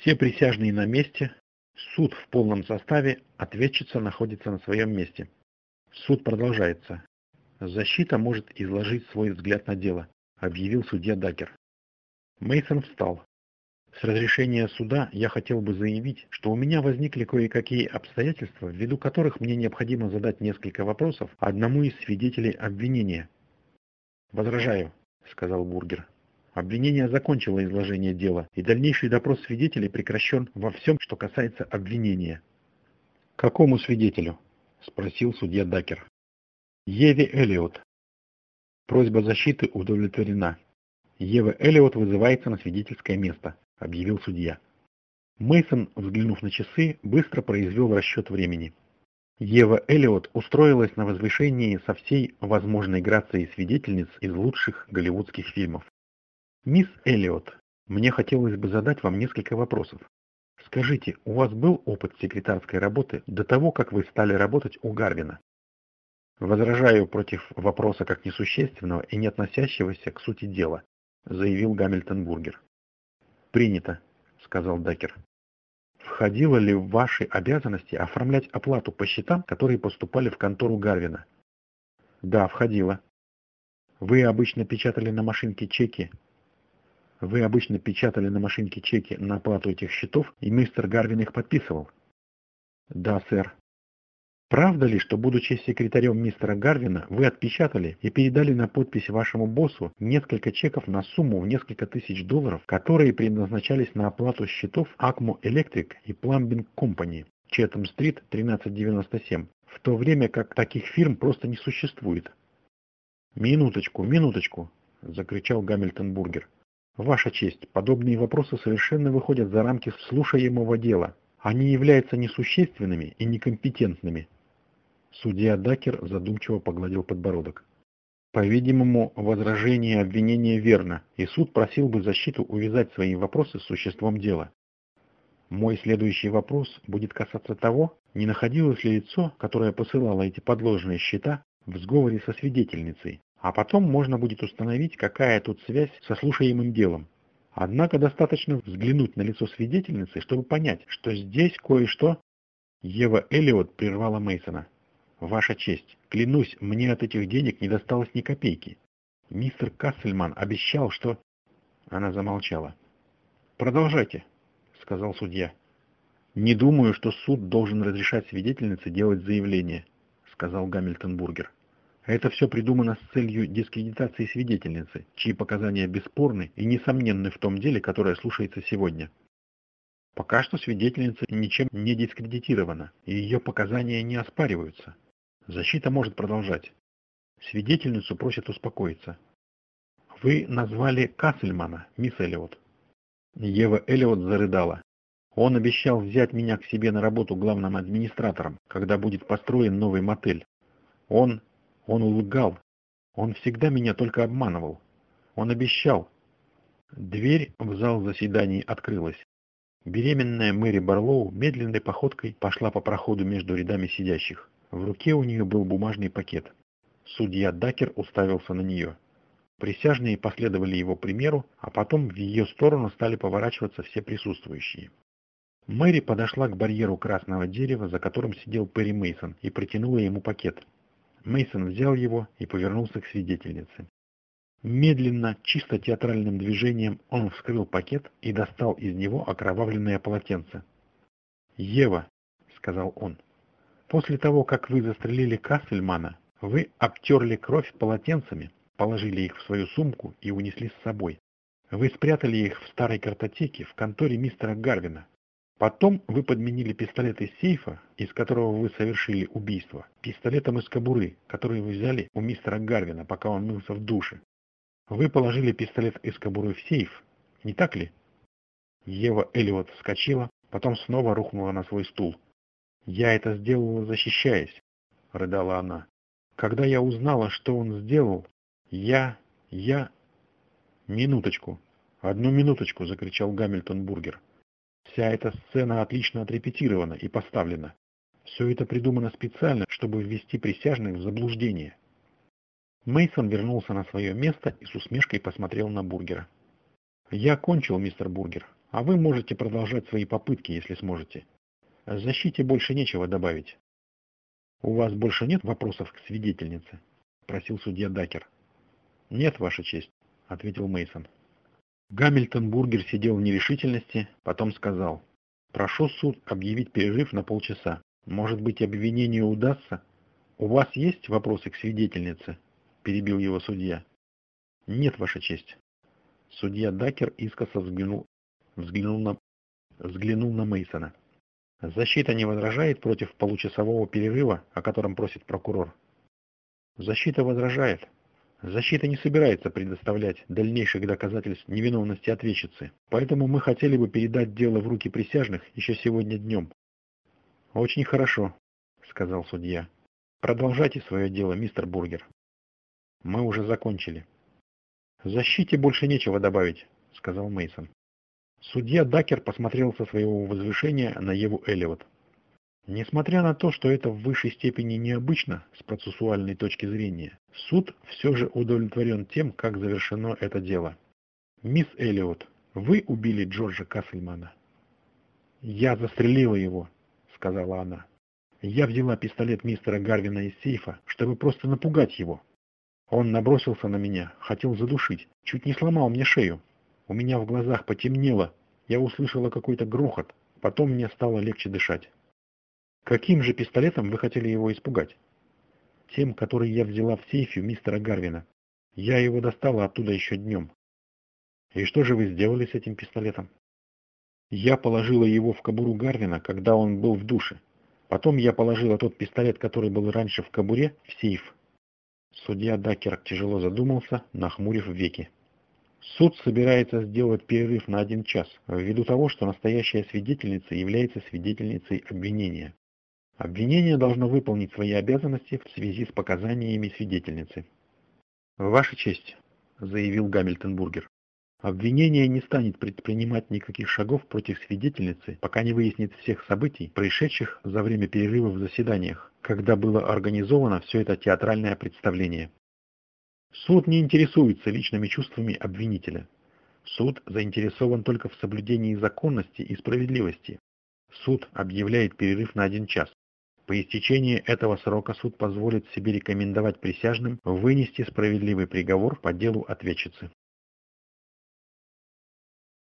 Все присяжные на месте, суд в полном составе, ответчица находится на своем месте. Суд продолжается. Защита может изложить свой взгляд на дело, объявил судья Дакер. Мейсон встал. С разрешения суда я хотел бы заявить, что у меня возникли кое-какие обстоятельства, ввиду которых мне необходимо задать несколько вопросов одному из свидетелей обвинения. «Возражаю», — сказал Бургер. Обвинение закончило изложение дела, и дальнейший допрос свидетелей прекращен во всем, что касается обвинения. «Какому свидетелю?» – спросил судья Дакер. «Еве Эллиот». Просьба защиты удовлетворена. Ева Эллиот вызывается на свидетельское место, объявил судья. Мейсон, взглянув на часы, быстро произвел расчет времени. Ева Эллиот устроилась на возвышении со всей возможной грацией свидетельниц из лучших голливудских фильмов. Мисс Эллиот, мне хотелось бы задать вам несколько вопросов. Скажите, у вас был опыт секретарской работы до того, как вы стали работать у Гарвина? Возражаю против вопроса как несущественного и не относящегося к сути дела, заявил Гамильтон Бургер. Принято, сказал Дакер. Входило ли в ваши обязанности оформлять оплату по счетам, которые поступали в контору Гарвина? Да, входило. Вы обычно печатали на машинке чеки вы обычно печатали на машинке чеки на оплату этих счетов, и мистер Гарвин их подписывал? Да, сэр. Правда ли, что, будучи секретарем мистера Гарвина, вы отпечатали и передали на подпись вашему боссу несколько чеков на сумму в несколько тысяч долларов, которые предназначались на оплату счетов Acmo Electric и Plumbing Company, Четом-стрит, 1397, в то время как таких фирм просто не существует? «Минуточку, минуточку!» – закричал Гамильтон Бургер. Ваша честь, подобные вопросы совершенно выходят за рамки слушаемого дела. Они являются несущественными и некомпетентными. Судья Дакер задумчиво погладил подбородок. По-видимому, возражение обвинения верно, и суд просил бы защиту увязать свои вопросы с существом дела. Мой следующий вопрос будет касаться того, не находилось ли лицо, которое посылало эти подложные счета, в сговоре со свидетельницей, а потом можно будет установить, какая тут связь со слушаемым делом. Однако достаточно взглянуть на лицо свидетельницы, чтобы понять, что здесь кое-что... Ева Эллиот прервала Мейсона. Ваша честь, клянусь, мне от этих денег не досталось ни копейки. Мистер Кассельман обещал, что... Она замолчала. Продолжайте, сказал судья. Не думаю, что суд должен разрешать свидетельнице делать заявление, сказал Гамильтон Бургер. Это все придумано с целью дискредитации свидетельницы, чьи показания бесспорны и несомненны в том деле, которое слушается сегодня. Пока что свидетельница ничем не дискредитирована, и ее показания не оспариваются. Защита может продолжать. Свидетельницу просят успокоиться. Вы назвали Кассельмана, мисс Эллиот. Ева Эллиот зарыдала. Он обещал взять меня к себе на работу главным администратором, когда будет построен новый мотель. Он он лгал. Он всегда меня только обманывал. Он обещал. Дверь в зал заседаний открылась. Беременная Мэри Барлоу медленной походкой пошла по проходу между рядами сидящих. В руке у нее был бумажный пакет. Судья Дакер уставился на нее. Присяжные последовали его примеру, а потом в ее сторону стали поворачиваться все присутствующие. Мэри подошла к барьеру красного дерева, за которым сидел Перри Мейсон, и протянула ему пакет. Мейсон взял его и повернулся к свидетельнице. Медленно, чисто театральным движением он вскрыл пакет и достал из него окровавленное полотенце. «Ева», — сказал он, — «после того, как вы застрелили Кассельмана, вы обтерли кровь полотенцами, положили их в свою сумку и унесли с собой. Вы спрятали их в старой картотеке в конторе мистера Гарвина, Потом вы подменили пистолет из сейфа, из которого вы совершили убийство, пистолетом из кобуры, который вы взяли у мистера Гарвина, пока он мылся в душе. Вы положили пистолет из кобуры в сейф, не так ли? Ева Эллиот вскочила, потом снова рухнула на свой стул. «Я это сделала, защищаясь», — рыдала она. «Когда я узнала, что он сделал, я... я...» «Минуточку, одну минуточку», — закричал Гамильтон Бургер. Вся эта сцена отлично отрепетирована и поставлена. Все это придумано специально, чтобы ввести присяжных в заблуждение. Мейсон вернулся на свое место и с усмешкой посмотрел на Бургера. «Я кончил, мистер Бургер. А вы можете продолжать свои попытки, если сможете. Защите больше нечего добавить. У вас больше нет вопросов к свидетельнице? Спросил судья Дакер. Нет, Ваша честь, ответил Мейсон. Гамильтон Бургер сидел в нерешительности, потом сказал. Прошу суд объявить перерыв на полчаса. Может быть, обвинению удастся? У вас есть вопросы к свидетельнице? Перебил его судья. Нет, Ваша честь. Судья Дакер искоса взглянул, взглянул на, взглянул на Мейсона. Защита не возражает против получасового перерыва, о котором просит прокурор. Защита возражает, Защита не собирается предоставлять дальнейших доказательств невиновности ответчицы, поэтому мы хотели бы передать дело в руки присяжных еще сегодня днем. «Очень хорошо», — сказал судья. «Продолжайте свое дело, мистер Бургер». «Мы уже закончили». «Защите больше нечего добавить», — сказал Мейсон. Судья Дакер посмотрел со своего возвышения на Еву Эллиот. Несмотря на то, что это в высшей степени необычно с процессуальной точки зрения, суд все же удовлетворен тем, как завершено это дело. «Мисс Эллиот, вы убили Джорджа Кассельмана?» «Я застрелила его», — сказала она. «Я взяла пистолет мистера Гарвина из сейфа, чтобы просто напугать его. Он набросился на меня, хотел задушить, чуть не сломал мне шею. У меня в глазах потемнело, я услышала какой-то грохот, потом мне стало легче дышать. Каким же пистолетом вы хотели его испугать? Тем, который я взяла в сейфе мистера Гарвина. Я его достала оттуда еще днем. И что же вы сделали с этим пистолетом? Я положила его в кобуру Гарвина, когда он был в душе. Потом я положила тот пистолет, который был раньше в кобуре, в сейф. Судья Дакер тяжело задумался, нахмурив веки. Суд собирается сделать перерыв на один час, ввиду того, что настоящая свидетельница является свидетельницей обвинения. Обвинение должно выполнить свои обязанности в связи с показаниями свидетельницы. «Ваша честь», — заявил Гамильтон-Бургер, Обвинение не станет предпринимать никаких шагов против свидетельницы, пока не выяснит всех событий, происшедших за время перерыва в заседаниях, когда было организовано все это театральное представление. Суд не интересуется личными чувствами обвинителя. Суд заинтересован только в соблюдении законности и справедливости. Суд объявляет перерыв на один час. По истечении этого срока суд позволит себе рекомендовать присяжным вынести справедливый приговор по делу ответчицы.